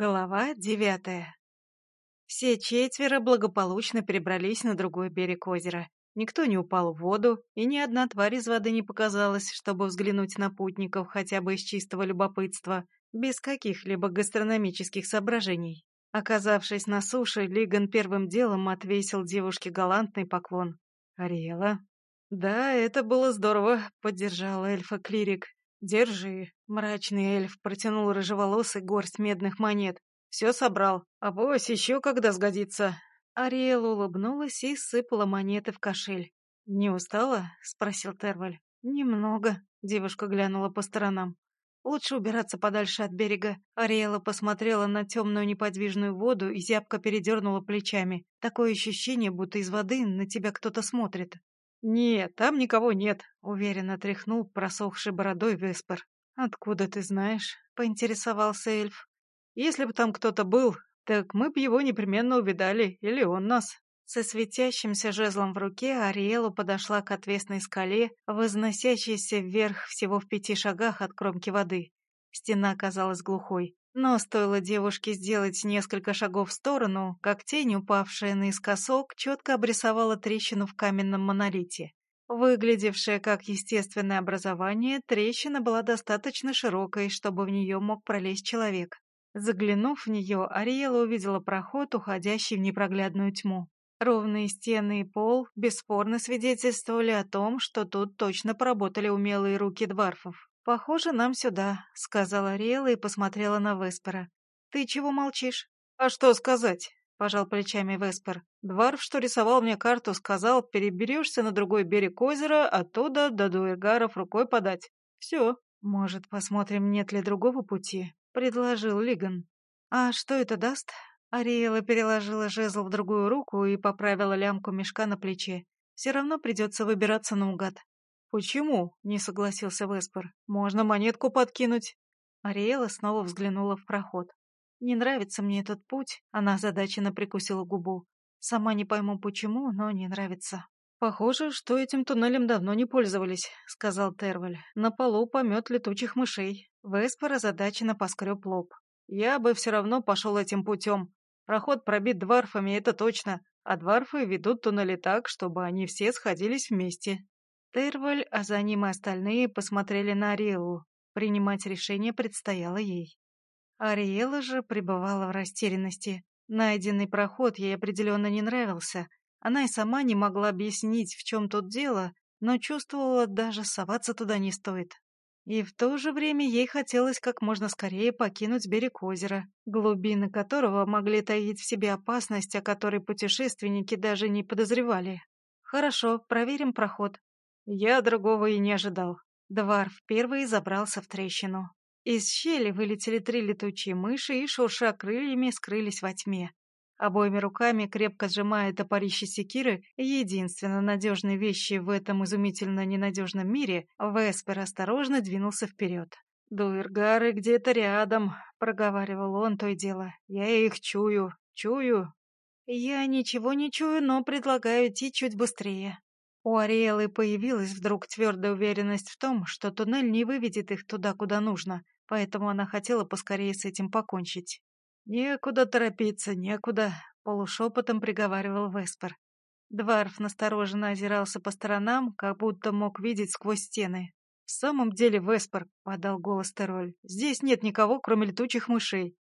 Глава девятая. Все четверо благополучно перебрались на другой берег озера. Никто не упал в воду, и ни одна тварь из воды не показалась, чтобы взглянуть на путников хотя бы из чистого любопытства, без каких-либо гастрономических соображений. Оказавшись на суше, Лиган первым делом отвесил девушке галантный поклон. «Ариэла?» «Да, это было здорово», — поддержал эльфа-клирик. «Держи». Мрачный эльф протянул рыжеволосый горсть медных монет. «Все собрал. А бось еще когда сгодится». Ариэла улыбнулась и сыпала монеты в кошель. «Не устала?» — спросил Терваль. «Немного», — девушка глянула по сторонам. «Лучше убираться подальше от берега». Ариэла посмотрела на темную неподвижную воду и зябко передернула плечами. Такое ощущение, будто из воды на тебя кто-то смотрит. «Нет, там никого нет», — уверенно тряхнул просохшей бородой Веспер. «Откуда ты знаешь?» — поинтересовался эльф. «Если бы там кто-то был, так мы бы его непременно увидали, или он нас». Со светящимся жезлом в руке Ариэла подошла к отвесной скале, возносящейся вверх всего в пяти шагах от кромки воды. Стена казалась глухой. Но стоило девушке сделать несколько шагов в сторону, как тень, упавшая наискосок, четко обрисовала трещину в каменном монолите. Выглядевшая как естественное образование, трещина была достаточно широкой, чтобы в нее мог пролезть человек. Заглянув в нее, Ариэла увидела проход, уходящий в непроглядную тьму. Ровные стены и пол бесспорно свидетельствовали о том, что тут точно поработали умелые руки дварфов. «Похоже, нам сюда», — сказала Риэла и посмотрела на Веспера. «Ты чего молчишь?» «А что сказать?» — пожал плечами Веспер. «Дварф, что рисовал мне карту, сказал, переберешься на другой берег озера, оттуда до Дуэргаров рукой подать. Все». «Может, посмотрим, нет ли другого пути?» — предложил Лиган. «А что это даст?» Ариэла переложила жезл в другую руку и поправила лямку мешка на плече. «Все равно придется выбираться наугад. «Почему?» — не согласился Веспер. «Можно монетку подкинуть». Ариэла снова взглянула в проход. «Не нравится мне этот путь», — она озадаченно прикусила губу. «Сама не пойму почему, но не нравится». «Похоже, что этим туннелем давно не пользовались», — сказал Терваль. «На полу помет летучих мышей». Веспер озадаченно поскреб лоб. «Я бы все равно пошел этим путем. Проход пробит дварфами, это точно, а дварфы ведут туннели так, чтобы они все сходились вместе. Терваль, а за ним и остальные посмотрели на Ариэлу. Принимать решение предстояло ей. Ариэла же пребывала в растерянности. Найденный проход ей определенно не нравился. Она и сама не могла объяснить, в чем тут дело, но чувствовала, даже соваться туда не стоит. И в то же время ей хотелось как можно скорее покинуть берег озера, глубины которого могли таить в себе опасность, о которой путешественники даже не подозревали. «Хорошо, проверим проход», я другого и не ожидал. Дварф первый забрался в трещину. Из щели вылетели три летучие мыши и, шурша крыльями, скрылись во тьме. Обоими руками, крепко сжимая топорище секиры, единственно надежной вещи в этом изумительно ненадежном мире, Веспер осторожно двинулся вперед. «Дуэргары где-то рядом», — проговаривал он то и дело. «Я их чую, чую». «Я ничего не чую, но предлагаю идти чуть быстрее», у Ариэлы появилась вдруг твердая уверенность в том, что туннель не выведет их туда, куда нужно, поэтому она хотела поскорее с этим покончить. «Некуда торопиться, некуда», — полушепотом приговаривал Веспер. Дварф настороженно озирался по сторонам, как будто мог видеть сквозь стены. «В самом деле, Веспер», — подал голос Тероль, — «здесь нет никого, кроме летучих мышей».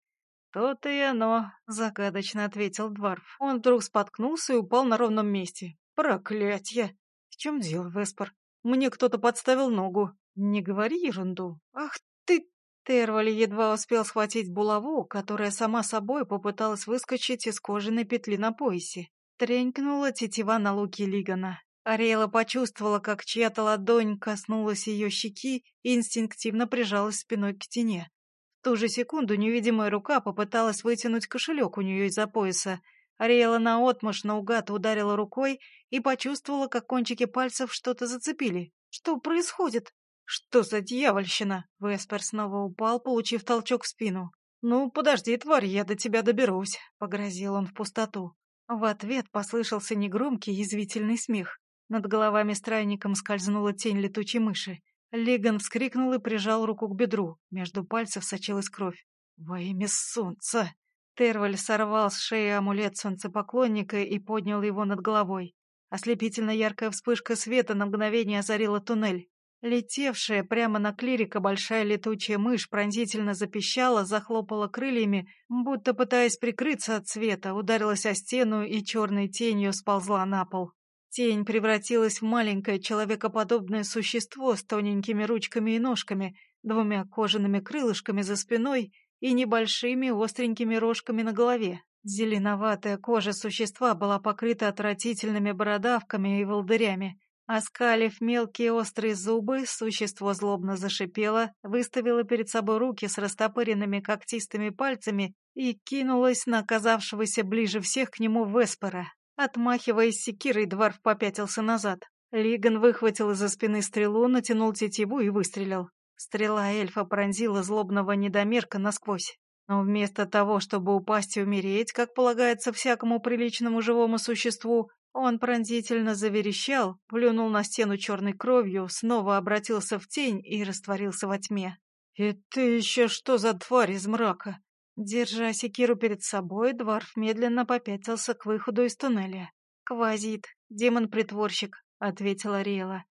«То-то и оно», — загадочно ответил Дварф. Он вдруг споткнулся и упал на ровном месте. «Проклятье!» Чем дело, Веспор? Мне кто-то подставил ногу. Не говори ерунду. Ах ты!» Тервали едва успел схватить булаву, которая сама собой попыталась выскочить из кожаной петли на поясе. Тренькнула тетива на луке Лигана. Ариэла почувствовала, как чья-то ладонь коснулась ее щеки и инстинктивно прижалась спиной к стене. В ту же секунду невидимая рука попыталась вытянуть кошелек у нее из-за пояса, Ариэла наотмашь наугад ударила рукой и почувствовала, как кончики пальцев что-то зацепили. Что происходит? Что за дьявольщина? Веспер снова упал, получив толчок в спину. «Ну, подожди, тварь, я до тебя доберусь», — погрозил он в пустоту. В ответ послышался негромкий язвительный смех. Над головами странником скользнула тень летучей мыши. Лиган вскрикнул и прижал руку к бедру. Между пальцев сочилась кровь. Во имя солнца! Терваль сорвал с шеи амулет солнцепоклонника и поднял его над головой. Ослепительно яркая вспышка света на мгновение озарила туннель. Летевшая прямо на клирика большая летучая мышь пронзительно запищала, захлопала крыльями, будто пытаясь прикрыться от света, ударилась о стену и черной тенью сползла на пол. Тень превратилась в маленькое человекоподобное существо с тоненькими ручками и ножками, двумя кожаными крылышками за спиной и небольшими остренькими рожками на голове. Зеленоватая кожа существа была покрыта отвратительными бородавками и волдырями. Оскалив мелкие острые зубы, существо злобно зашипело, выставило перед собой руки с растопыренными когтистыми пальцами и кинулось на оказавшегося ближе всех к нему Веспера. Отмахиваясь секирой, Дварф попятился назад. Лиган выхватил из-за спины стрелу, натянул тетиву и выстрелил. Стрела эльфа пронзила злобного недомерка насквозь. Но вместо того, чтобы упасть и умереть, как полагается всякому приличному живому существу, он пронзительно заверещал, плюнул на стену черной кровью, снова обратился в тень и растворился во тьме. «Это еще что за тварь из мрака?» Держа секиру перед собой, Дварф медленно попятился к выходу из туннеля. «Квазит, демон-притворщик», — ответила Ариэла.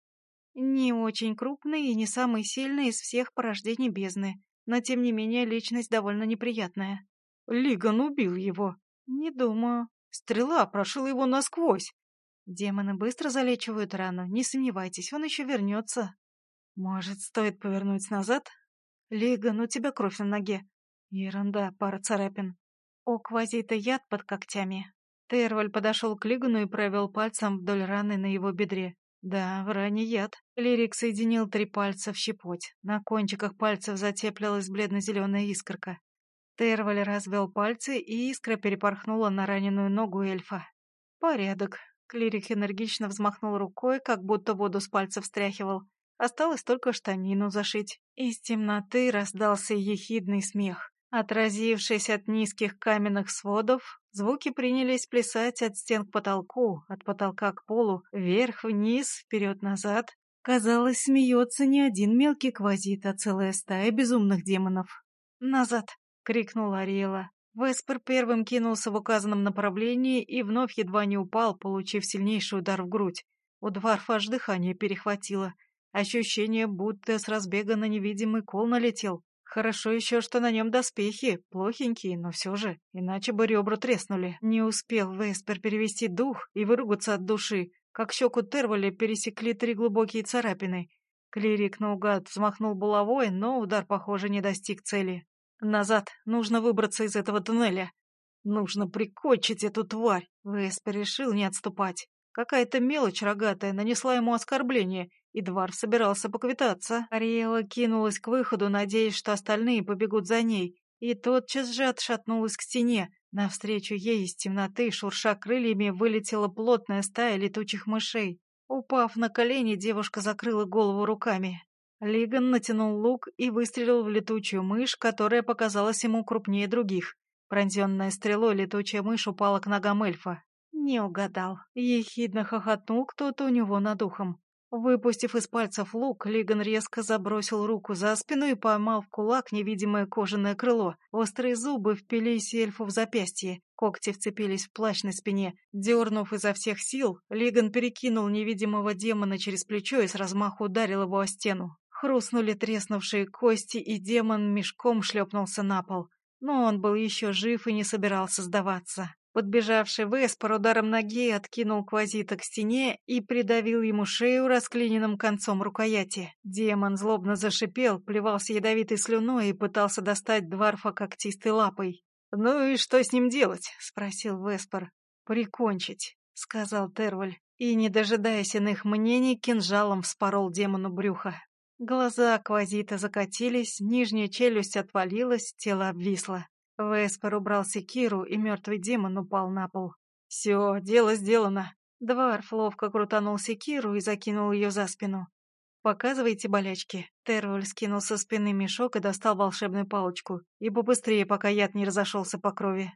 «Не очень крупный и не самый сильный из всех порождений бездны, но тем не менее личность довольно неприятная». «Лиган убил его». «Не думаю. Стрела прошила его насквозь. Демоны быстро залечивают рану, не сомневайтесь, он еще вернется. Может, стоит повернуть назад? Лига, ну тебя кровь на ноге. Ерунда, пара царапин. О, квазита яд под когтями. Терваль подошел к Лигану и провел пальцем вдоль раны на его бедре. Да, в ране яд. Лирик соединил три пальца в щепоть. На кончиках пальцев затеплилась бледно-зеленая искорка. Терваль развел пальцы, и искра перепорхнула на раненую ногу эльфа. «Порядок». Клирик энергично взмахнул рукой, как будто воду с пальцев встряхивал. Осталось только штанину зашить. Из темноты раздался ехидный смех. Отразившись от низких каменных сводов, звуки принялись плясать от стен к потолку, от потолка к полу, вверх-вниз, вперед-назад. Казалось, смеется не один мелкий квазит, а целая стая безумных демонов. «Назад!» крикнула Ариэла. Веспер первым кинулся в указанном направлении и вновь едва не упал, получив сильнейший удар в грудь. У Дварфа аж дыхание перехватило. Ощущение, будто с разбега на невидимый кол налетел. Хорошо еще, что на нем доспехи, плохенькие, но все же, иначе бы ребра треснули. Не успел Веспер перевести дух и выругаться от души, как щеку Терваля пересекли три глубокие царапины. Клирик наугад взмахнул булавой, но удар, похоже, не достиг цели. Назад, нужно выбраться из этого туннеля. Нужно прикончить эту тварь. Веспер решил не отступать. Какая-то мелочь рогатая нанесла ему оскорбление, и Двар собирался поквитаться. Ариэла кинулась к выходу, надеясь, что остальные побегут за ней, и тотчас же отшатнулась к стене. Навстречу ей из темноты, шурша крыльями, вылетела плотная стая летучих мышей. Упав на колени, девушка закрыла голову руками. Лиган натянул лук и выстрелил в летучую мышь, которая показалась ему крупнее других. Пронзенная стрелой летучая мышь упала к ногам эльфа. Не угадал. Ехидно хохотнул кто-то у него над ухом. Выпустив из пальцев лук, Лиган резко забросил руку за спину и поймал в кулак невидимое кожаное крыло. Острые зубы впились эльфу в запястье. Когти вцепились в плащ на спине. Дернув изо всех сил, Лиган перекинул невидимого демона через плечо и с размаху ударил его о стену. Хрустнули треснувшие кости, и демон мешком шлепнулся на пол. Но он был еще жив и не собирался сдаваться. Подбежавший Веспор ударом ноги откинул Квазита к стене и придавил ему шею расклиненным концом рукояти. Демон злобно зашипел, плевался ядовитой слюной и пытался достать Дварфа когтистой лапой. «Ну и что с ним делать?» — спросил Веспор. «Прикончить», — сказал Терваль, и, не дожидаясь иных мнений, кинжалом вспорол демону брюха. Глаза Аквазита закатились, нижняя челюсть отвалилась, тело обвисло. Веспер убрал секиру, и мертвый демон упал на пол. «Все, дело сделано». Дварф ловко крутанул секиру и закинул ее за спину. «Показывайте болячки». Терваль скинул со спины мешок и достал волшебную палочку. И побыстрее, пока яд не разошелся по крови.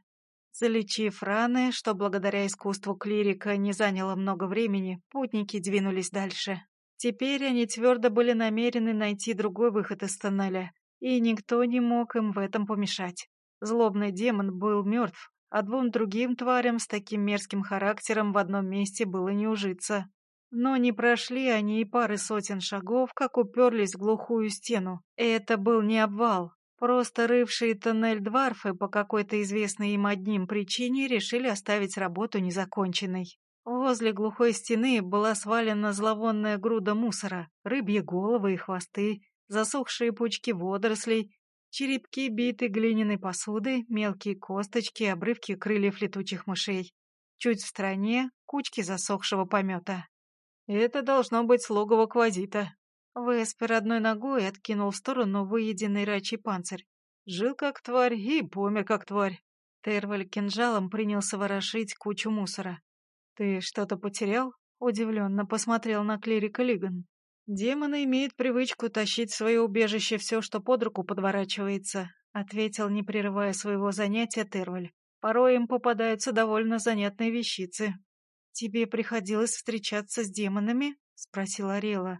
Залечив раны, что благодаря искусству клирика не заняло много времени, путники двинулись дальше. Теперь они твердо были намерены найти другой выход из тоннеля, и никто не мог им в этом помешать. Злобный демон был мертв, а двум другим тварям с таким мерзким характером в одном месте было не ужиться. Но не прошли они и пары сотен шагов, как уперлись в глухую стену. Это был не обвал. Просто рывшие тоннель дварфы по какой-то известной им одним причине решили оставить работу незаконченной. Возле глухой стены была свалена зловонная груда мусора, рыбьи головы и хвосты, засохшие пучки водорослей, черепки битой глиняной посуды, мелкие косточки, обрывки крыльев летучих мышей. Чуть в стороне — кучки засохшего помета. Это должно быть логово Квазита. Веспер одной ногой откинул в сторону выеденный рачий панцирь. Жил как тварь и помер как тварь. Терваль кинжалом принялся ворошить кучу мусора. «Ты что-то потерял?» — удивленно посмотрел на клирика Лиган. «Демоны имеют привычку тащить в свое убежище все, что под руку подворачивается», — ответил, не прерывая своего занятия Терваль. «Порой им попадаются довольно занятные вещицы». «Тебе приходилось встречаться с демонами?» — спросила Арела.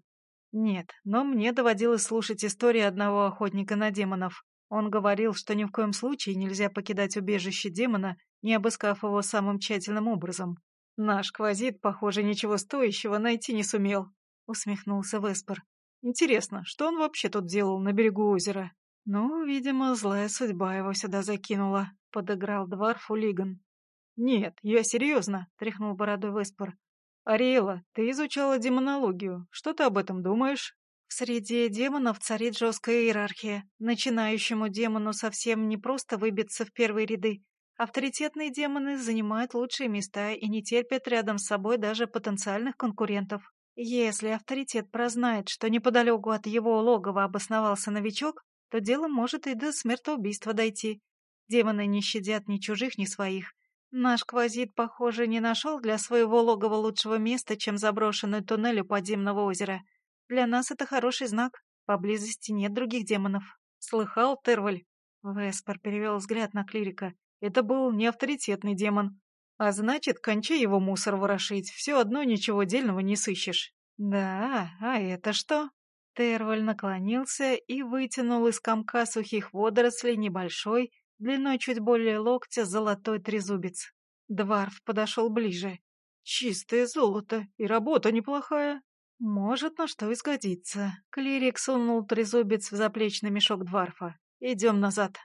«Нет, но мне доводилось слушать истории одного охотника на демонов. Он говорил, что ни в коем случае нельзя покидать убежище демона, не обыскав его самым тщательным образом. Наш квазит, похоже, ничего стоящего найти не сумел. — усмехнулся Веспер. «Интересно, что он вообще тут делал на берегу озера?» «Ну, видимо, злая судьба его сюда закинула», — подыграл Дварфу Лиган. «Нет, я серьезно», — тряхнул бородой Веспер. «Ариэла, ты изучала демонологию. Что ты об этом думаешь?» В среде демонов царит жесткая иерархия. Начинающему демону совсем не просто выбиться в первые ряды. Авторитетные демоны занимают лучшие места и не терпят рядом с собой даже потенциальных конкурентов. Если авторитет прознает, что неподалеку от его логова обосновался новичок, то дело может и до смертоубийства дойти. Демоны не щадят ни чужих, ни своих. Наш квазит, похоже, не нашел для своего логова лучшего места, чем заброшенный туннель у подземного озера. Для нас это хороший знак. Поблизости нет других демонов. Слыхал, Терваль? Веспер перевел взгляд на клирика. Это был не авторитетный демон. А значит, кончай его мусор ворошить, все одно ничего дельного не сыщешь. Да, а это что? Терваль наклонился и вытянул из комка сухих водорослей небольшой, длиной чуть более локтя, золотой трезубец. Дварф подошел ближе. «Чистое золото, и работа неплохая. Может, на что изгодится». Клирик сунул трезубец в заплечный мешок Дварфа. «Идем назад».